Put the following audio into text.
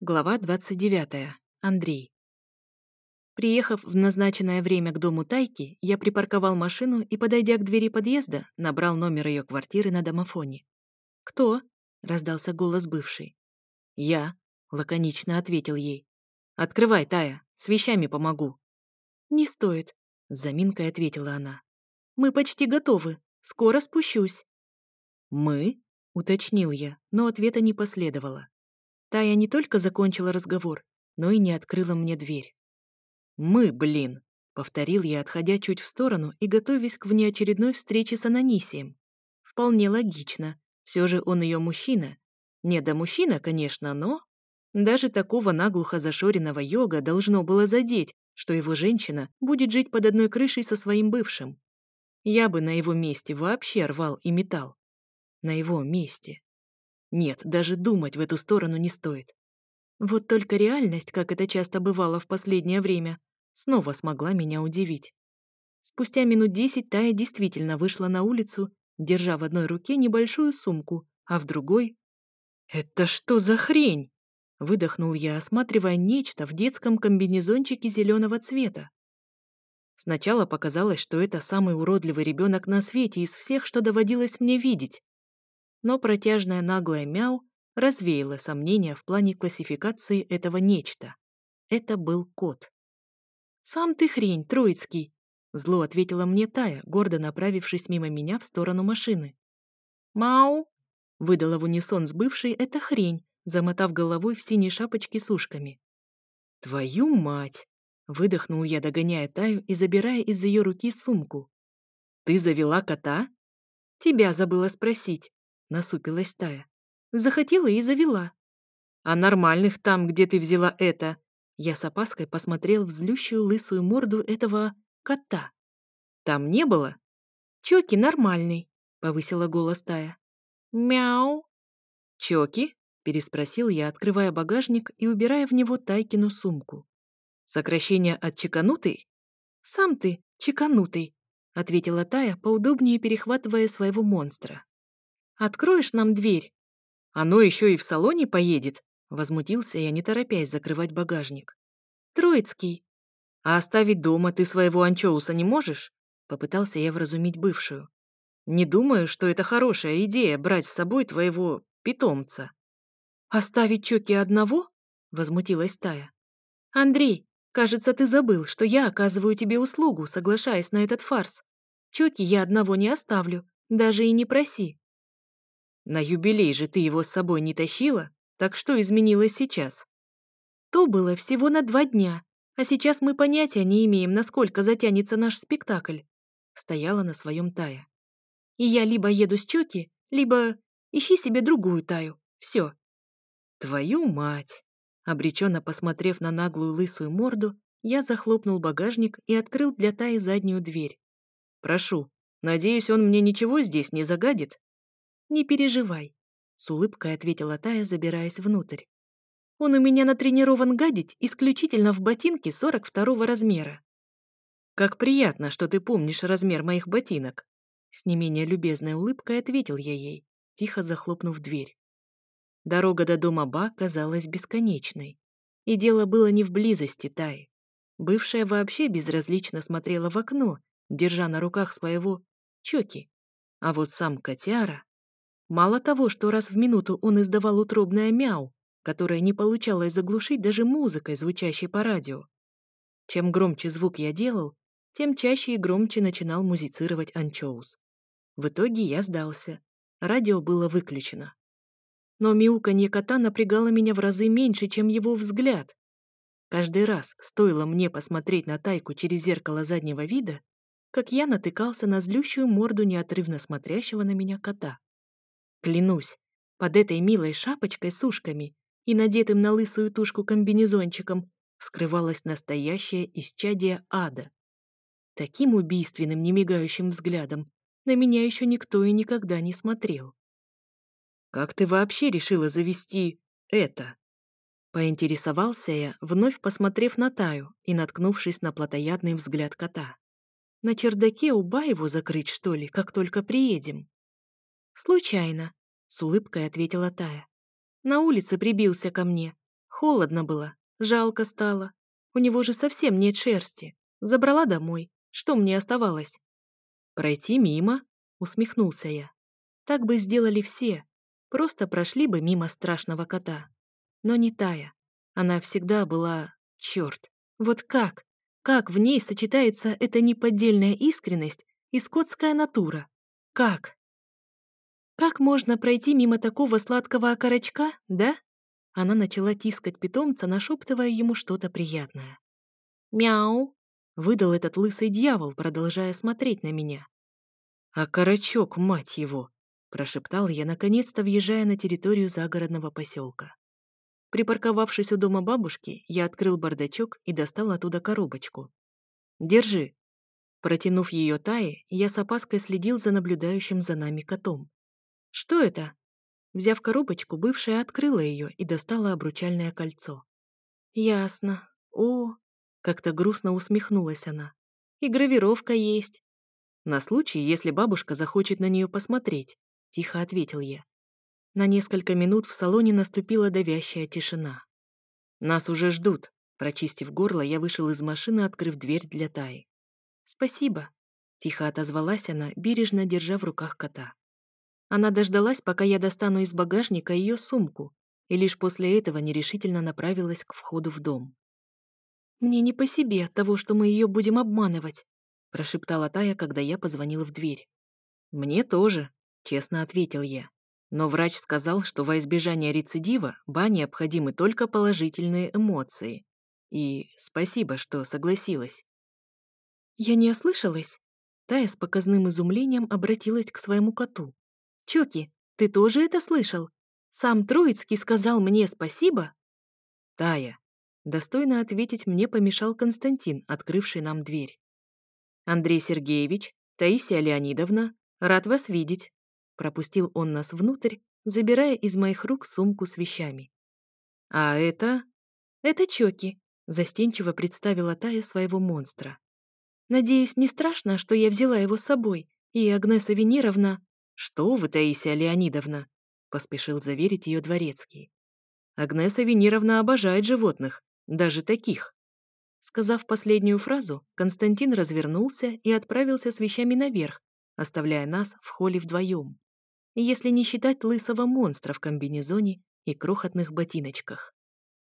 Глава 29. Андрей. Приехав в назначенное время к дому Тайки, я припарковал машину и, подойдя к двери подъезда, набрал номер ее квартиры на домофоне. «Кто?» — раздался голос бывшей. «Я», — лаконично ответил ей. «Открывай, Тая, с вещами помогу». «Не стоит», — с заминкой ответила она. «Мы почти готовы. Скоро спущусь». «Мы?» — уточнил я, но ответа не последовало. Тая не только закончила разговор, но и не открыла мне дверь. «Мы, блин!» — повторил я, отходя чуть в сторону и готовясь к внеочередной встрече с Ананисием. Вполне логично. Все же он ее мужчина. Не до мужчина, конечно, но... Даже такого наглухо зашоренного йога должно было задеть, что его женщина будет жить под одной крышей со своим бывшим. Я бы на его месте вообще рвал и метал. На его месте. Нет, даже думать в эту сторону не стоит. Вот только реальность, как это часто бывало в последнее время, снова смогла меня удивить. Спустя минут десять Тая действительно вышла на улицу, держа в одной руке небольшую сумку, а в другой... «Это что за хрень?» — выдохнул я, осматривая нечто в детском комбинезончике зеленого цвета. Сначала показалось, что это самый уродливый ребенок на свете из всех, что доводилось мне видеть, но протяжное наглое мяу развеяло сомнения в плане классификации этого нечто. Это был кот. «Сам ты хрень, Троицкий!» Зло ответила мне Тая, гордо направившись мимо меня в сторону машины. «Мау!» — выдала в унисон с бывшей эта хрень, замотав головой в синей шапочке с ушками. «Твою мать!» — выдохнул я, догоняя Таю и забирая из ее руки сумку. «Ты завела кота?» «Тебя забыла спросить», — насупилась Тая. «Захотела и завела». «А нормальных там, где ты взяла это?» Я с опаской посмотрел в злющую лысую морду этого кота. «Там не было?» «Чоки нормальный», — повысила голос Тая. «Мяу». «Чоки?» — переспросил я, открывая багажник и убирая в него Тайкину сумку. «Сокращение от чеканутый?» «Сам ты чеканутый», — ответила Тая, поудобнее перехватывая своего монстра. Откроешь нам дверь?» «Оно еще и в салоне поедет?» Возмутился я, не торопясь закрывать багажник. «Троицкий». «А оставить дома ты своего анчоуса не можешь?» Попытался я вразумить бывшую. «Не думаю, что это хорошая идея брать с собой твоего питомца». «Оставить Чоки одного?» — возмутилась Тая. «Андрей, кажется, ты забыл, что я оказываю тебе услугу, соглашаясь на этот фарс. Чоки я одного не оставлю, даже и не проси. На юбилей же ты его с собой не тащила, так что изменилось сейчас? То было всего на два дня, а сейчас мы понятия не имеем, насколько затянется наш спектакль. Стояла на своем Тая. И я либо еду с Чоки, либо ищи себе другую Таю. Все. Твою мать! Обреченно посмотрев на наглую лысую морду, я захлопнул багажник и открыл для Таи заднюю дверь. «Прошу, надеюсь, он мне ничего здесь не загадит?» «Не переживай», — с улыбкой ответила Тая, забираясь внутрь. «Он у меня натренирован гадить исключительно в ботинке 42 размера». «Как приятно, что ты помнишь размер моих ботинок», — с не менее любезной улыбкой ответил я ей, тихо захлопнув дверь. Дорога до дома Ба казалась бесконечной. И дело было не в близости Таи. Бывшая вообще безразлично смотрела в окно, держа на руках своего Чоки. А вот сам котяра... Мало того, что раз в минуту он издавал утробное мяу, которое не получалось заглушить даже музыкой, звучащей по радио. Чем громче звук я делал, тем чаще и громче начинал музицировать Анчоус. В итоге я сдался. Радио было выключено. Но мяуканье кота напрягало меня в разы меньше, чем его взгляд. Каждый раз, стоило мне посмотреть на тайку через зеркало заднего вида, как я натыкался на злющую морду неотрывно смотрящего на меня кота. Клянусь, под этой милой шапочкой с ушками и надетым на лысую тушку комбинезончиком скрывалось настоящее исчадие ада. Таким убийственным, немигающим взглядом на меня еще никто и никогда не смотрел. «Как ты вообще решила завести это?» Поинтересовался я, вновь посмотрев на Таю и наткнувшись на плотоядный взгляд кота. «На чердаке у Баеву закрыть, что ли, как только приедем?» «Случайно», с улыбкой ответила Тая. На улице прибился ко мне. Холодно было, жалко стало. У него же совсем нет шерсти. Забрала домой. Что мне оставалось? Пройти мимо? Усмехнулся я. Так бы сделали все. Просто прошли бы мимо страшного кота. Но не Тая. Она всегда была... Черт. Вот как? Как в ней сочетается эта неподдельная искренность и скотская натура? Как? «Как можно пройти мимо такого сладкого окорочка, да?» Она начала тискать питомца, нашептывая ему что-то приятное. «Мяу!» — выдал этот лысый дьявол, продолжая смотреть на меня. «А мать его!» — прошептал я, наконец-то въезжая на территорию загородного поселка. Припарковавшись у дома бабушки, я открыл бардачок и достал оттуда коробочку. «Держи!» Протянув ее Тае, я с опаской следил за наблюдающим за нами котом. «Что это?» Взяв коробочку, бывшая открыла ее и достала обручальное кольцо. «Ясно. О!» Как-то грустно усмехнулась она. «И гравировка есть». «На случай, если бабушка захочет на нее посмотреть», — тихо ответил я. На несколько минут в салоне наступила давящая тишина. «Нас уже ждут», — прочистив горло, я вышел из машины, открыв дверь для Таи. «Спасибо», — тихо отозвалась она, бережно держа в руках кота. Она дождалась, пока я достану из багажника ее сумку, и лишь после этого нерешительно направилась к входу в дом. «Мне не по себе от того, что мы ее будем обманывать», прошептала Тая, когда я позвонила в дверь. «Мне тоже», — честно ответил я. Но врач сказал, что во избежание рецидива Ба необходимы только положительные эмоции. И спасибо, что согласилась. «Я не ослышалась?» Тая с показным изумлением обратилась к своему коту. Чоки, ты тоже это слышал? Сам Троицкий сказал мне спасибо?» «Тая», — достойно ответить мне помешал Константин, открывший нам дверь. «Андрей Сергеевич, Таисия Леонидовна, рад вас видеть», — пропустил он нас внутрь, забирая из моих рук сумку с вещами. «А это...» «Это Чоки», — застенчиво представила Тая своего монстра. «Надеюсь, не страшно, что я взяла его с собой, и Агнеса Венеровна...» «Что вы, Таисия Леонидовна?» — поспешил заверить ее дворецкий. «Агнеса Венеровна обожает животных, даже таких». Сказав последнюю фразу, Константин развернулся и отправился с вещами наверх, оставляя нас в холле вдвоем. Если не считать лысого монстра в комбинезоне и крохотных ботиночках.